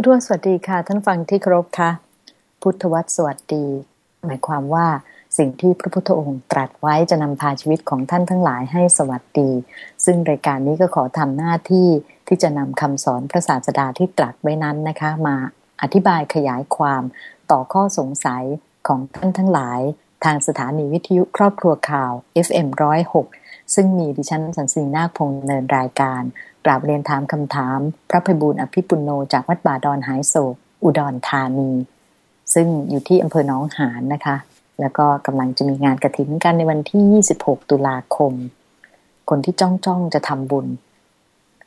พุทธวสวัสดีค่ะ ท่านฟังที่เคารพค่ะ พุทธวัตรสวัสดี หมายความว่าสิ่งที่พระพุทธองค์ตรัสไว้จะนำพาชีวิตของท่านทั้งหลายให้สวัสดี ซึ่งรายการนี้ก็ขอทำหน้าที่ที่จะนำคำสอนพระศาสดาที่ตรัสไว้นั้นนะคะ มาอธิบายขยายความต่อข้อสงสัยของท่านทั้งหลาย ทางสถานีวิทยุครอบครัวข่าว FM106 ซึ่งมีดิฉันสันสีนาคพงษ์เนินรายการ กราบเรียนถามคำถาม พระภัยบูลอภิปุโนจากวัดบาดอนหายโศก อุดรธานี ซึ่งอยู่ที่อำเภอหนองหานนะคะ แล้วก็กำลังจะมีงานกระถิ่นกันในวันที่ 26 ตุลาคม คนที่จ้องจ้องจะทำบุญ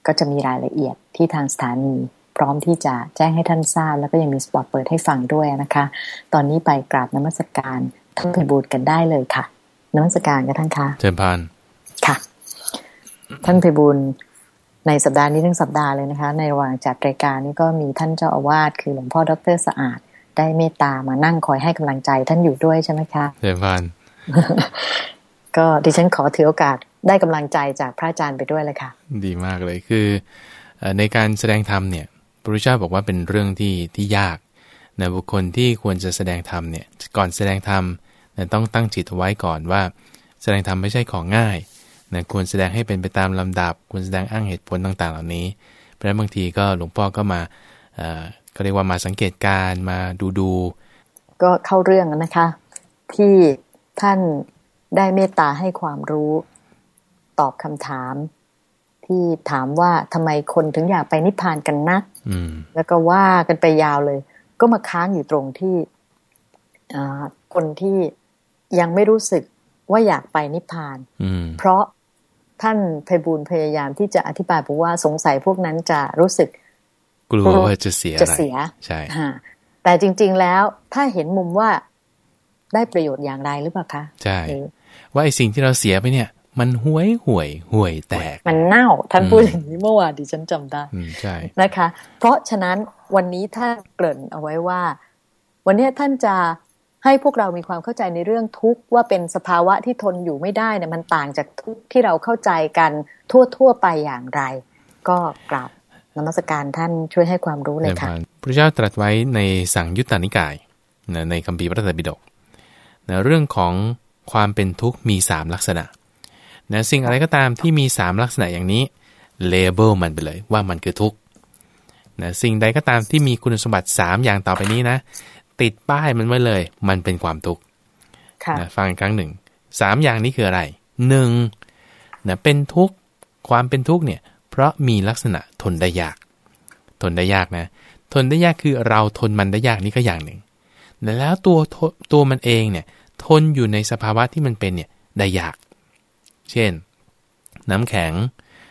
ก็จะมีรายละเอียดที่ทางสถานีพร้อมที่จะแจ้งให้ท่านทราบ แล้วก็ยังมีสปอตเปิดให้ฟังด้วยนะคะ ตอนนี้ไปกราบนมัสการท่านภัยบูลกันได้เลยค่ะนมัสการกันท่านคะเชิญพานค่ะ ท่านภัยบูล ในสัปดาห์นี้ทั้งสัปดาห์เลยนะคะ ในระหว่างจัดรายการนี้ก็มีท่านเจ้าอาวาสคือหลวงพ่อดรสะอาด ได้เมตตามานั่งคอยให้กำลังใจท่านอยู่ด้วยใช่ไหมคะเชิญพานก็ดิฉันขอถือโอกาสได้กำลังใจจากพระอาจารย์ไปด้วยเลยค่ะ ดีมากเลยคือเอ่อในการแสดงธรรมเนี่ยพระพุทธเจ้าบอกว่าเป็นเรื่องที่ที่ยากนะบุคคลที่ควรจะแสดงธรรมเนี่ยก่อนแสดงธรรมนะต้องตั้งจิตเอาไว้ก่อนว่า แสดงธรรมไม่ใช่ของง่าย นะควรแสดงให้เป็นไปตามลำดับ ควรแสดงอ้างเหตุผลต่างๆ เหล่านี้ เพราะฉะนั้นบางทีก็หลวงพ่อก็มาเอ่อก็เรียกว่ามาสังเกตการณ์มาดูดูก็เข้าเรื่องนะคะ ที่ท่านได้เมตตาให้ความรู้ ตอบคำถาม ที่ถามว่าทำไมคนถึงอยากไปนิพพานกันนักอืมแล้วก็ว่ากันไปยาวเลย ก็มาค้างอยู่ตรงที่อ่าคนที่ยังไม่รู้สึกว่าอยากไปนิพพานอืมเพราะ ท่านไพบูลย์พยายามที่จะอธิบายบอกว่าสงสัยพวกนั้นจะรู้สึก กลัวว่าจะเสียจะอะไรเสียใช่ฮะแต่จริง ๆแล้วถ้าเห็นมุมว่าได้ประโยชน์อย่างไรหรือเปล่าคะใช่เออว่าไอ้สิ่งที่เราเสียไปเนี่ย มันห่วยห่วยห่วยแตก มันเน่าท่านอืมพูดอย่างนี้เมื่อวานดิฉันจำได้อืมใช่นะคะ เพราะฉะนั้นวันนี้ท่านเกริ่นเอาไว้ว่า วันนี้ท่านจะ ให้พวกเรามีความเข้าใจในเรื่องทุกข์ว่าเป็นสภาวะที่ทนอยู่ไม่ได้เนี่ยมันต่างจากทุกข์ที่เราเข้าใจกันทั่วๆไปอย่างไร ก็กราบนมัสการท่านช่วยให้ความรู้เลยค่ะพระเจ้าตรัสไว้ในสังยุตตานิกายนะในคัมภีร์พระไตรปิฎกนะเรื่องของความเป็นทุกข์มี 3 ลักษณะนะสิ่งอะไรก็ตามที่มี 3 ลักษณะอย่างนี้เลเบลมันไปเลยว่ามันคือทุกข์นะสิ่งใดก็ตามที่มีคุณสมบัติ 3 อย่างต่อไปนี้นะ ติดป้ายมันไว้เลย มันเป็นความทุกข์ค่ะนะฟังอีกครั้งหนึ่งสามอย่างนี้คืออะไรหนึ่งนะเป็นทุกข์ความเป็นทุกข์เนี่ย เพราะมีลักษณะทนได้ยาก ทนได้ยากนะ ทนได้ยากคือเราทนมันได้ยากนี่ก็อย่างหนึ่งแล้วตัวทตัวมันเองเนี่ย ทนอยู่ในสภาวะที่มันเป็นเนี่ยได้ยาก เช่น น้ำแข็ง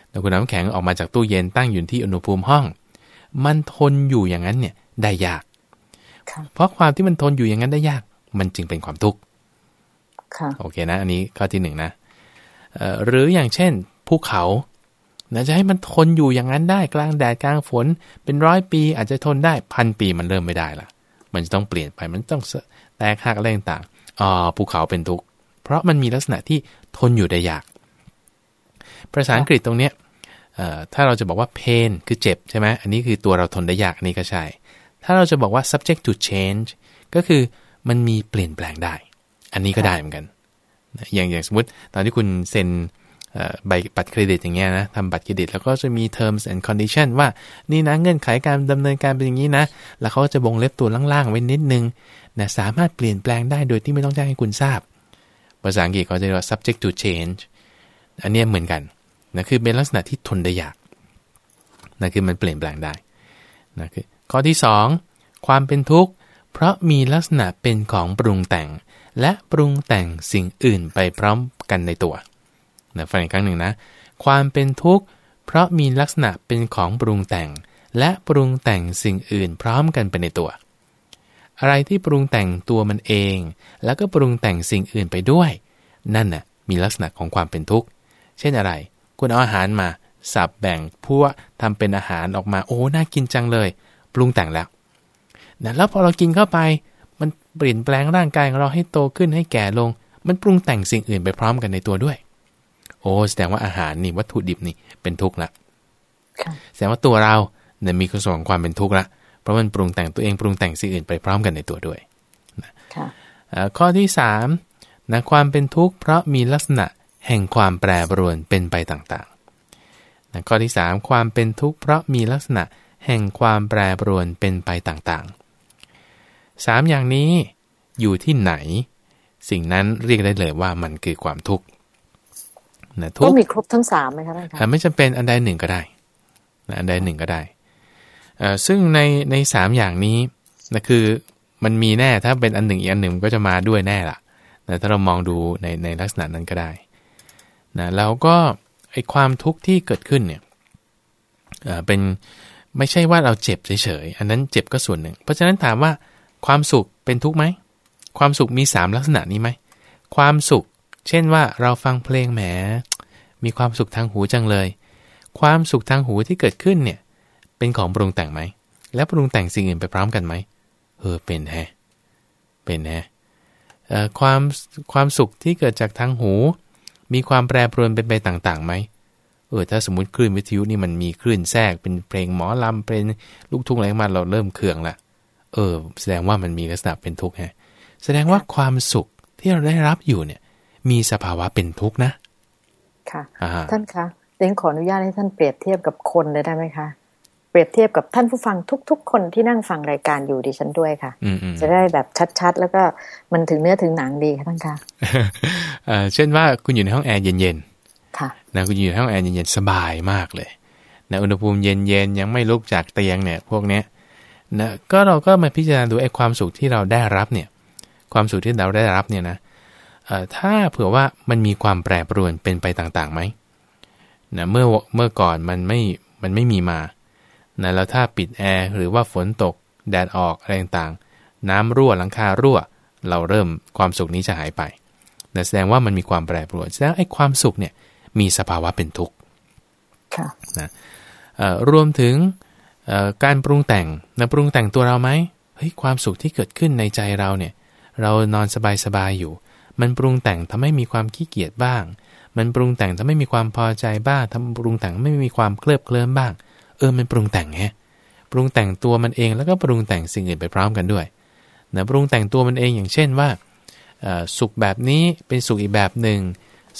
แล้วคุณน้ำแข็งออกมาจากตู้เย็นตั้งอยู่ที่อุณหภูมิห้อง มันทนอยู่อย่างนั้นเนี่ยได้ยากค่ะ เพราะความที่มันทนอยู่อย่างนั้นได้ยาก มันจึงเป็นความทุกข์ค่ะโอเคนะ อันนี้ข้อที่หนึ่งนะเอ่อหรืออย่างเช่นภูเขานะจะให้มันทนอยู่อย่างนั้นได้กลางแดดกลางฝน เป็นร้อยปีอาจจะทนได้พันปีมันเริ่มไม่ได้ละมันจะต้องเปลี่ยนไปมันต้องแตกหักอะไรต่างๆอ๋อภูเขาเป็นทุกข์เพราะมันมีลักษณะที่ทนอยู่ได้ยากภาษาอังกฤษตรงเนี้ยเอ่อถ้าเราจะบอกว่า pain คือเจ็บใช่ไหมอันนี้คือตัวเราทนได้ยากอันนี้ก็ใช่ ถ้าเราจะบอกว่า subject to change ก็คือมันมีเปลี่ยนแปลงได้ อันนี้ก็ได้เหมือนกัน อย่างอย่างสมมติตอนที่คุณเซ็นใบบัตรเครดิตอย่างเงี้ยนะทำบัตรเครดิต แล้วก็จะมี terms and condition ว่านี่นะเงื่อนไขการดำเนินการเป็นอย่างนี้นะ แล้วเขาก็จะวงเล็บตัวล่างๆไว้นิดนึงนะสามารถเปลี่ยนแปลงได้โดยที่ไม่ต้องแจ้งให้คุณทราบ ภาษาอังกฤษเขาจะเรียกว่า subject to change อันนี้เหมือนกันนะคือเป็นลักษณะที่ทนได้ยากนะคือมันเปลี่ยนแปลงได้นะคือ ข้อที่ 2 ความเป็นทุกข์เพราะมีลักษณะเป็นของปรุงแต่ง และปรุงแต่งสิ่งอื่นไปพร้อมกันในตัวนะฟังอีกครั้งหนึ่งนะ ความเป็นทุกข์เพราะมีลักษณะเป็นของปรุงแต่ง และปรุงแต่งสิ่งอื่นพร้อมกันไปในตัว อะไรที่ปรุงแต่งตัวมันเอง แล้วก็ปรุงแต่งสิ่งอื่นไปด้วย นั่นน่ะมีลักษณะของความเป็นทุกข์ เช่นอะไร คุณเอาอาหารมา สับแบ่งพวกทำเป็นอาหารออกมา โอ้ น่ากินจังเลย ปรุงแต่งแล้วนะแล้วพอเรากินเข้าไป มันเปลี่ยนแปลงร่างกายของเราให้โตขึ้นให้แก่ลง มันปรุงแต่งสิ่งอื่นไปพร้อมกันในตัวด้วย โอ้แสดงว่าอาหารนี่วัตถุดิบนี่เป็นทุกข์ละค่ะแสดงว่าตัวเราเนี่ยมีคุณสมบัติของความเป็นทุกข์ละเพราะมันปรุงแต่งตัวเองปรุงแต่งสิ่งอื่นไปพร้อมกันในตัวด้วยนะค่ะเอ่อข้อที่3นะความเป็นทุกข์เพราะมีลักษณะแห่งความแปรปรวนเป็นไปต่างๆนะข้อที่ 3 ความเป็นทุกข์เพราะมีลักษณะ แห่งความแปรปรวนเป็นไปต่างๆสามอย่างนี้อยู่ที่ไหน สิ่งนั้นเรียกได้เลยว่ามันคือความทุกข์นะทุก็กข์มีครบทั้งสามไหมคะท่านอะคะไม่จำเป็นอันใดหนึ่งก็ได้นะอันใดหนึ่งก็ได้เอ่อซึ่งในในสามอย่างนี้นะคือมันมีแน่ถ้าเป็นอันหนึ่งอีกอันหนึ่งมันก็จะมาด้วยแน่ละนะถ้าเรามองดูในในลักษณะนั้นก็ได้นะแล้วก็ไอความทุกข์ที่เกิดขึ้นเนี่ยเอ่อเป็น ไม่ใช่ว่าเราเจ็บเฉยๆ อันนั้นเจ็บก็ส่วนหนึ่ง เพราะฉะนั้นถามว่าความสุขเป็นทุกข์ไหม ความสุขมีสามลักษณะนี้ไหม ความสุข เช่นว่าเราฟังเพลงแหม มีความสุขทางหูจังเลย ความสุขทางหูที่เกิดขึ้นเนี่ย เป็นของปรุงแต่งไหม แล้วปรุงแต่งสิ่งอื่นไปพร้อมกันไหมเออเป็นแฮเป็นแฮความความสุขที่เกิดจากทางหู มีความแปรปรวนเป็นไปต่างๆไหม เออถ้าสมมติคลื่นวิทยุนี่มันมีคลื่นแทรกเป็นเพลงหมอลำเป็นลูกทุ่งอะไรมาเราเริ่มเคืองละเออ แสดงว่ามันมีลักษณะเป็นทุกข์ฮะแสดงว่าความสุขที่เราได้รับอยู่เนี่ย มีสภาวะเป็นทุกข์นะ ค่ะอ่าท่านคะเดนขออนุญาตให้ท่านเปรียบเทียบกับคนเลยได้ไหมคะเปรียบเทียบกับท่านผู้ฟังทุก ๆ คนที่นั่งฟังรายการอยู่ดิฉันด้วยค่ะอืมอืมจะได้แบบชัดๆ แล้วก็มันถึงเนื้อถึงหนังดีค่ะท่านคะเอ่อเช่นว่าคุณอยู่ในห้องแอร์เย็นค่ะๆ นะคุณอยู่ห้องแอร์เย็นๆสบายมากเลยนะอุณหภูมิเย็นๆยังไม่ลุกจากเตียงเนี่ยพวกเนี้ยนะก็เราก็มาพิจารณาดูไอ้ความสุขที่เราได้รับเนี่ยความสุขที่เราได้รับเนี่ยนะเอ่อถ้าเผื่อว่ามันมีความแปรปรวนเป็นไปต่างๆไหมนะเมื่อเมื่อก่อนมันไม่มันไม่มีมานะแล้วถ้าปิดแอร์หรือว่าฝนตกแดดออกอะไรต่างๆ น้ำรั่วหลังคารั่ว เราเริ่มความสุขนี้จะหายไปนะแสดงว่ามันมีความแปรปรวนแสดงไอ้ความสุขเนี่ย มีสภาวะเป็นทุกข์ค่ะเอ่อรวมถึงเอ่อการปรุงแต่งนะปรุงแต่งตัวเราไหมเฮ้ยความสุขที่เกิดขึ้นในใจเราเนี่ย เรานอนสบายๆอยู่ มันปรุงแต่งทำให้มีความขี้เกียจบ้าง มันปรุงแต่งทำให้มีความพอใจบ้างทำปรุงแต่งไม่มีความเคลิบเคลิ้มบ้าง เออมันปรุงแต่งแฮะปรุงแต่งตัวมันเองแล้วก็ปรุงแต่งสิ่งอื่นไปพร้อมกันด้วยนะปรุงแต่งตัวมันเองอย่างเช่นว่าเอ่อสุขแบบนี้เป็นสุขอีกแบบหนึ่ง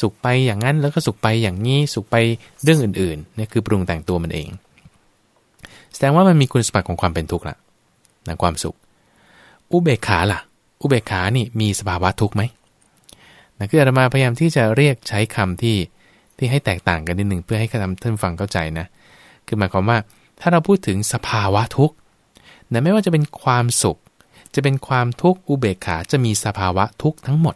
สุขไปอย่างนั้นแล้วก็สุขไปอย่างนี้สุขไปเรื่องอื่นๆนี่คือปรุงแต่งตัวมันเอง แสดงว่ามันมีคุณสมบัติของความเป็นทุกข์ละนะความสุข อุเบกขาล่ะ อุเบกขานี่มีสภาวะทุกข์ไหมนะคืออาตมาพยายามที่จะเรียกใช้คำที่ที่ให้แตกต่างกันนิดหนึ่งเพื่อให้ท่านท่านฟังเข้าใจนะคือหมายความว่าถ้าเราพูดถึงสภาวะทุกข์นะไม่ว่าจะเป็นความสุข จะเป็นความทุกข์อุเบกขาจะมีสภาวะทุกข์ทั้งหมด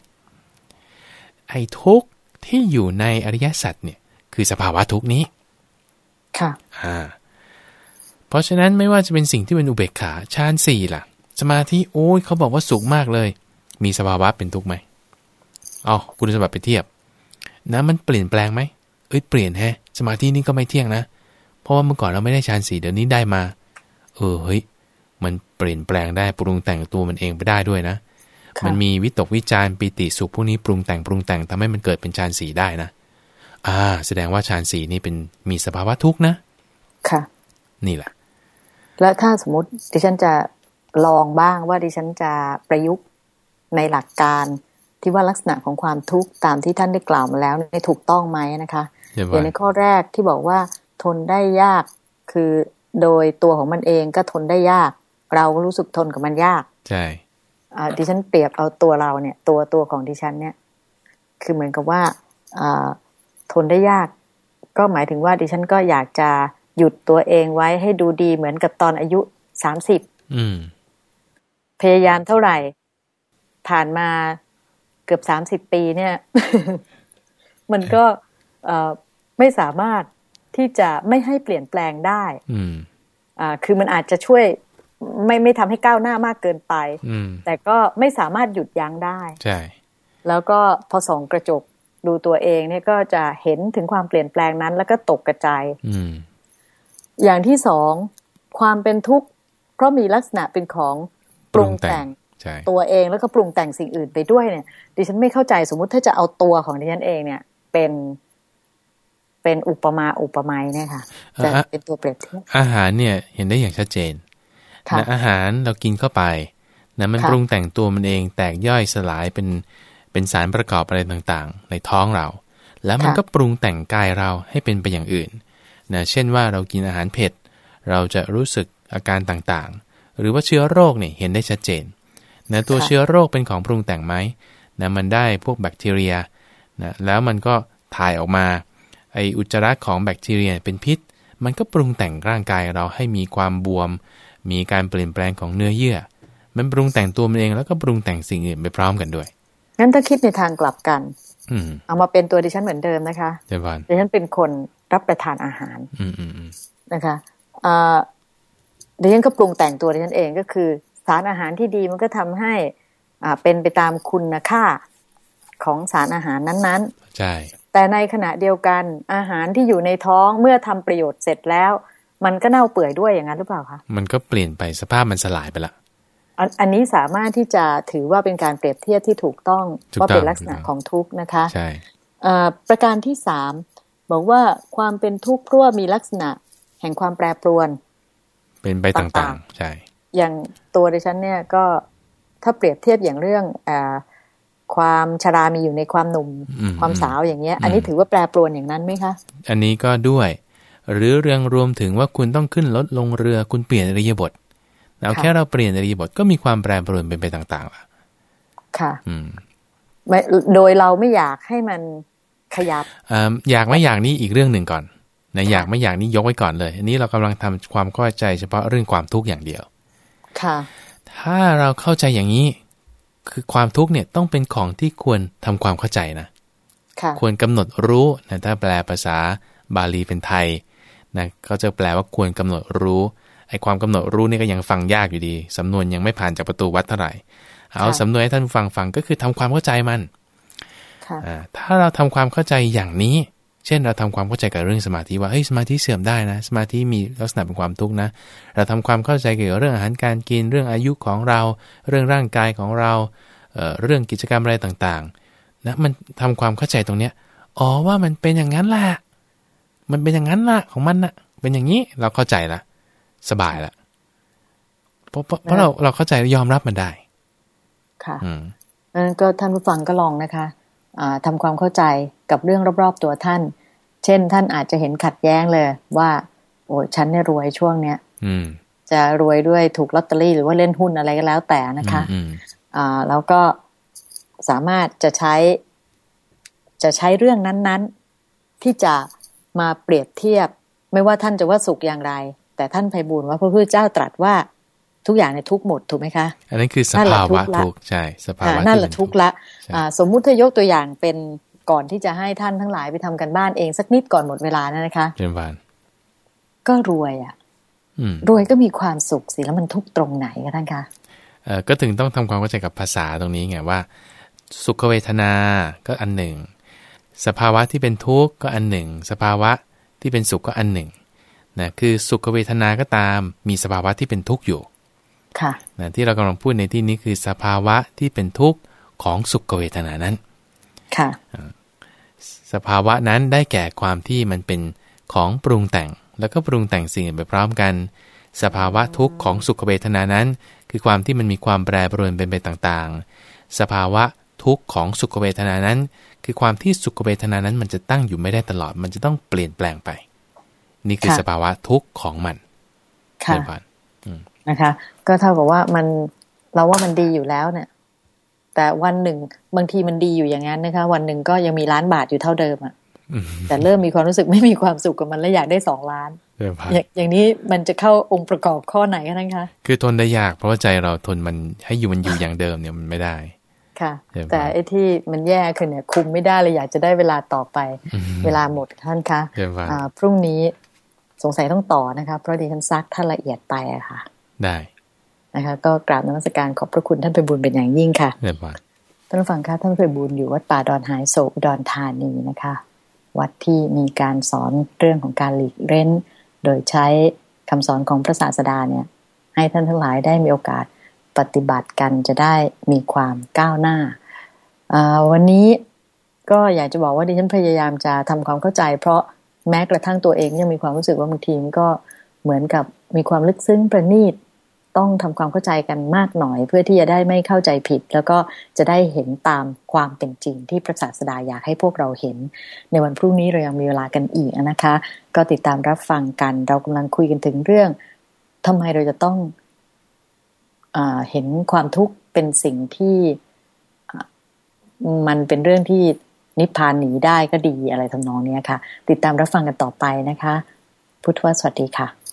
ไอ้ทุกข์ ที่อยู่ในอริยสัจเนี่ย คือสภาวะทุกข์นี้ ค่ะ อ่า เพราะฉะนั้นไม่ว่าจะเป็นสิ่งที่เป็นอุเบกขาฌานสี่ล่ะ สมาธิโอ้ยเขาบอกว่าสุขมากเลย มีสภาวะเป็นทุกข์ไหมเอาคุณสมบัติไปเทียบนะมันเปลี่ยนแปลงไหมเอ้ยเปลี่ยนแฮะ สมาธินี่ก็ไม่เที่ยงนะ เพราะว่าเมื่อก่อนเราไม่ได้ฌานสี่เดี๋ยวนี้ได้มา เออเฮ้ยมันเปลี่ยนแปลงได้ปรุงแต่งตัวมันเองไปได้ด้วยนะค่ะ มันมีวิตกวิจารปิติสุขพวกนี้ปรุงแต่งปรุงแต่งทำให้มันเกิดเป็นฌานสีได้นะอ่า แสดงว่าฌานสีนี่เป็นมีสภาวะทุกข์นะ ค่ะ นี่แหละ แล้วถ้าสมมติดิฉันจะลองบ้างว่าดิฉันจะประยุกต์ในหลักการที่ว่าลักษณะของความทุกข์ตามที่ท่านได้กล่าวมาแล้วในถูกต้องไหมนะคะเดี๋ยวอย่างในข้อแรกที่บอกว่าทนได้ยากคือโดยตัวของมันเองก็ทนได้ยาก เราก็รู้สึกทนกับมันยาก ใช่อ่า ดิฉันเปรียบเอาตัวเราเนี่ย ตัวตัวของดิฉันเนี่ย คือเหมือนกับว่าอ่าทนได้ยาก ก็หมายถึงว่าดิฉันก็อยากจะหยุดตัวเองไว้ให้ดูดีเหมือนกับตอนอายุสามสิบอืมพยายามเท่าไหร่ ผ่านมาเกือบสามสิบปีเนี่ย มันก็เอ่อไม่สามารถที่จะไม่ให้เปลี่ยนแปลงได้อืมอ่าคือมันอาจจะช่วย ไม่ไม่ทำให้ก้าวหน้ามากเกินไปอืมแต่ก็ไม่สามารถหยุดยั้งได้ใช่แล้วก็พอส่องกระจกดูตัวเองเนี่ยก็จะเห็นถึงความเปลี่ยนแปลงนั้น แล้วก็ตกกระจายอืมอย่างที่สองความเป็นทุกข์เพราะมีลักษณะเป็นของปรุงแต่งใช่ตัวเองแล้วก็ปรุงแต่งสิ่งอื่นไปด้วยเนี่ย ดิฉันไม่เข้าใจสมมุติถ้าจะเอาตัวของดิฉันเองเนี่ย เป็นเป็นอุปมาอุปไมยเนี่ยค่ะจะเป็นตัวเปรียบเทียบอาหารเนี่ย เห็นได้อย่างชัดเจนค่ะ นะอาหารเรากินเข้าไปนะมันค่ะปรุงแต่งตัวมันเองแตกย่อยสลายเป็นเป็นสารประกอบอะไรต่างๆ ในท้องเรา แล้วมันค่ะก็ปรุงแต่งกายเราให้เป็นไปอย่างอื่นนะเช่นว่าเรากินอาหารเผ็ด เราจะรู้สึกอาการต่างๆ หรือว่าเชื้อโรคเนี่ยเห็นได้ชัดเจนนะตัวค่ะเชื้อโรคเป็นของปรุงแต่งไหมนะมันได้พวกแบคทีเรียนะแล้วมันก็ถ่ายออกมาไออุจจาระของแบคทีเรียเป็นพิษ มันก็ปรุงแต่งร่างกายเราให้มีความบวม มีการเปลี่ยนแปลงของเนื้อเยื่อ มันปรุงแต่งตัวมันเองแล้วก็ปรุงแต่งสิ่งอื่นไปพร้อมกันด้วย งั้นถ้าคิดในทางกลับกัน อืมเอามาเป็นตัวดิฉันเหมือนเดิมนะคะเดี๋ยวก่อนดิฉันเป็นคนรับประทานอาหาร อืมอืมอืมนะคะอ่าดิฉันก็ปรุงแต่งตัวดิฉันเองก็คือ สารอาหารที่ดีมันก็ทำให้อ่าเป็นไปตามคุณค่าของสารอาหารนั้นใช่ๆแต่ในขณะเดียวกันอาหารที่อยู่ในท้องเมื่อทำประโยชน์เสร็จแล้ว มันก็เน่าเปื่อยด้วยอย่างนั้นหรือเปล่าคะมันก็เปลี่ยนไปสภาพมันสลายไปละอันอันนี้สามารถที่จะถือว่าเป็นการเปรียบเทียบที่ถูกต้องถูกต้องว่าเป็นลักษณะถูกต้องของทุกข์นะคะใช่เอ่อประการที่สามบอกว่าความเป็นทุกข์เพราะว่ามีลักษณะแห่งความแปรปรวน เป็นไปต่าต่างงๆ ใช่ อย่างตัวดิฉันเนี่ยก็ถ้าเปรียบเทียบอย่างเรื่องเออความชรามีอยู่ในความหนุ่มอืมความสาวอย่างเงี้ยอืมอันนี้ถือว่าแปรปรวนอย่างนั้นไหมคะ อันนี้ก็ด้วย หรือเรื่องรวมถึงว่าคุณต้องขึ้นรถลงเรือคุณเปลี่ยนอริยบทเอาค่ะแค่เราเปลี่ยนอริยบทก็มีความแปรปรวนเป็นไปต่างๆล่ะค่ะ อืมไม่โดยเราไม่อยากให้มันขยับเอ่ออยากไม่อยากนี่อีกเรื่องหนึ่งก่อนนะค่ะอยากไม่อยากนี่ยกไว้ก่อนเลย อันนี้เรากำลังทำความเข้าใจเฉพาะเรื่องความทุกข์อย่างเดียว ค่ะ ถ้าเราเข้าใจอย่างนี้ คือความทุกข์เนี่ยต้องเป็นของที่ควรทำความเข้าใจนะ ค่ะ ควรกำหนดรู้นะถ้าแปลภาษาบาลีเป็นไทย นะก็จะแปลว่าควรกำหนดรู้ไอ้ความกำหนดรู้นี่ก็ยังฟังยากอยู่ดีสำนวนยังไม่ผ่านจากประตูวัดเท่าไหร่ เอาค่ะสำนวนให้ท่านฟังฟังก็คือทำความเข้าใจมันค่ะอ่าถ้าเราทำความเข้าใจอย่างนี้ เช่นเราทำความเข้าใจกับเรื่องสมาธิว่าเฮ้ยสมาธิเสื่อมได้นะ สมาธิมีลักษณะเป็นความทุกข์นะ เราทำความเข้าใจเกี่ยวกับเรื่องอาหารการกินเรื่องอายุของเรา เรื่องร่างกายของเราเอ่อเรื่องกิจกรรมอะไรต่างๆนะมันทำความเข้าใจตรงเนี้ยอ๋อว่ามันเป็นอย่างนั้นแหละ มันเป็นอย่างนั้นละของมันนะเป็นอย่างนี้เราเข้าใจละสบายละเพราะเพราะเพราะเราเราเข้าใจและยอมรับมันได้ ค่ะอืมดังนั้นก็ท่านผู้ฟังก็ลองนะคะอ่าทำความเข้าใจกับเรื่องรอบๆตัวท่าน เช่น ท่านอาจจะเห็นขัดแย้งเลย ว่า โอ้ฉันเนี่ยรวยช่วงเนี้ยอืม จะรวยด้วยถูกลอตเตอรี่หรือว่าเล่นหุ้นอะไรก็แล้วแต่นะคะอืมอ่าแล้วก็สามารถจะใช้ จะใช้เรื่องนั้น ๆ ที่จะ มาเปรียบเทียบ ไม่ว่าท่านจะว่าสุขอย่างไร แต่ท่านไพบูลย์ว่าพระพุทธเจ้าตรัสว่าทุกอย่างในยทุกข์หมดถูกไหมคะ อันนั้นคือสนั่นแหละภาวะทุกข์ละทุกข์ใช่สภาอ่าวะนั่นที่แหละเป็ทุกข์ละใช่อ่าสมมุติถ้ายกตัวอย่างเป็นก่อนที่จะให้ท่านทั้งหลายไปทำกันบ้านเองสักนิดก่อนหมดเวลานะนะคะเรียนวานก็รวยอะ่ะอืมรวยก็มีความสุขสิแล้วมันทุกข์ตรงไหนคะท่านคะเอ่อก็ถึงต้องทำความเข้าใจกับภาษาตรงนี้ไงว่า สุขเวทนาก็อันหนึ่ง สภาวะที่เป็นทุกข์ก็อันหนึ่ง สภาวะที่เป็นสุขก็อันหนึ่งนะคือสุขเวทนาก็ตาม มีสภาวะที่เป็นทุกข์อยู่ค่ะนะที่เรากำลังพูดในที่นี้คือสภาวะที่เป็นทุกข์ของสุขเวทนานั้นค่ะสภาวะนั้นได้แก่ความที่มันเป็นของปรุงแต่ง แล้วก็ปรุงแต่งสิ่งอื่นไปพร้อมกัน สภาวะทุกข์ของสุขเวทนานั้น คือความที่มันมีความแปรปรวนเป็นไปต่างๆ สภาวะ ทุกข์ของสุขเวทนานั้น คือความที่สุขเวทนานั้นมันจะตั้งอยู่ไม่ได้ตลอด มันจะต้องเปลี่ยนแปลงไป นี่คือค่ะสภาวะทุกข์ของมันค่ะเรียนผ่านนะคะ ก็เท่ากับว่ามันเราว่ามันดีอยู่แล้วเนี่ยแต่วันหนึ่งบางทีมันดีอยู่อย่างนั้นนะคะ วันหนึ่งก็ยังมีล้านบาทอยู่เท่าเดิมอะอืมแต่เริ่มมีความรู้สึกไม่มีความสุขกับมันและอยากได้สองล้านเรียนผ่านอย่างอย่างนี้มันจะเข้าองค์ประกอบข้อไหนคะท่านคะ คือทนได้ยากเพราะว่าใจเราทนมันให้อยู่มันอยู่อย่างเดิมเนี่ยมันไม่ได้ ค่ะเรียนผ่านแต่ไอ้ที่มันแย่คือเนี่ย คุมไม่ได้เลยอยากจะได้เวลาต่อไปอืมเวลาหมดท่านคะเรียนผ่านอ่าพรุ่งนี้สงสัยต้องต่อนะคะเพราะดิฉันซักท่านละเอียดไปอะค่ะ ได้นะคะ ก็กราบนมัสการขอบพระคุณท่านไปบุญเป็นอย่างยิ่งค่ะเรียนผ่านท่านผู้ฟังคะท่านไปบุญอยู่วัดป่าดอนหายโศกอุดอนธานีนะคะ วัดที่มีการสอนเรื่องของการหลีกเล่น โดยใช้คำสอนของพระศาสดาเนี่ย ให้ท่านทั้งหลายได้มีโอกาส ปฏิบัติกันจะได้มีความก้าวหน้า วันนี้ก็อยากจะบอกว่าดิฉันพยายามจะทำความเข้าใจ เพราะแม้กระทั่งตัวเองยังมีความรู้สึกว่าบางทีมันก็เหมือนกับมีความลึกซึ้งประณีตต้องทำความเข้าใจกันมากหน่อย เพื่อที่จะได้ไม่เข้าใจผิด แล้วก็จะได้เห็นตามความเป็นจริงที่พระศาสดาอยากให้พวกเราเห็น ในวันพรุ่งนี้เรายังมีเวลากันอีกนะคะ ก็ติดตามรับฟังกัน เรากำลังคุยกันถึงเรื่องทำไมเราจะต้อง เห็นความทุกข์เป็นสิ่งที่มันเป็นเรื่องที่นิพพานหนีได้ก็ดีอะไรทำนองนี้ค่ะ ติดตามรับฟังกันต่อไปนะคะ พุทธวสวัสดีค่ะ